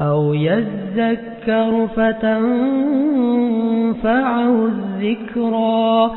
أو يذكر فتنفعه الذكرى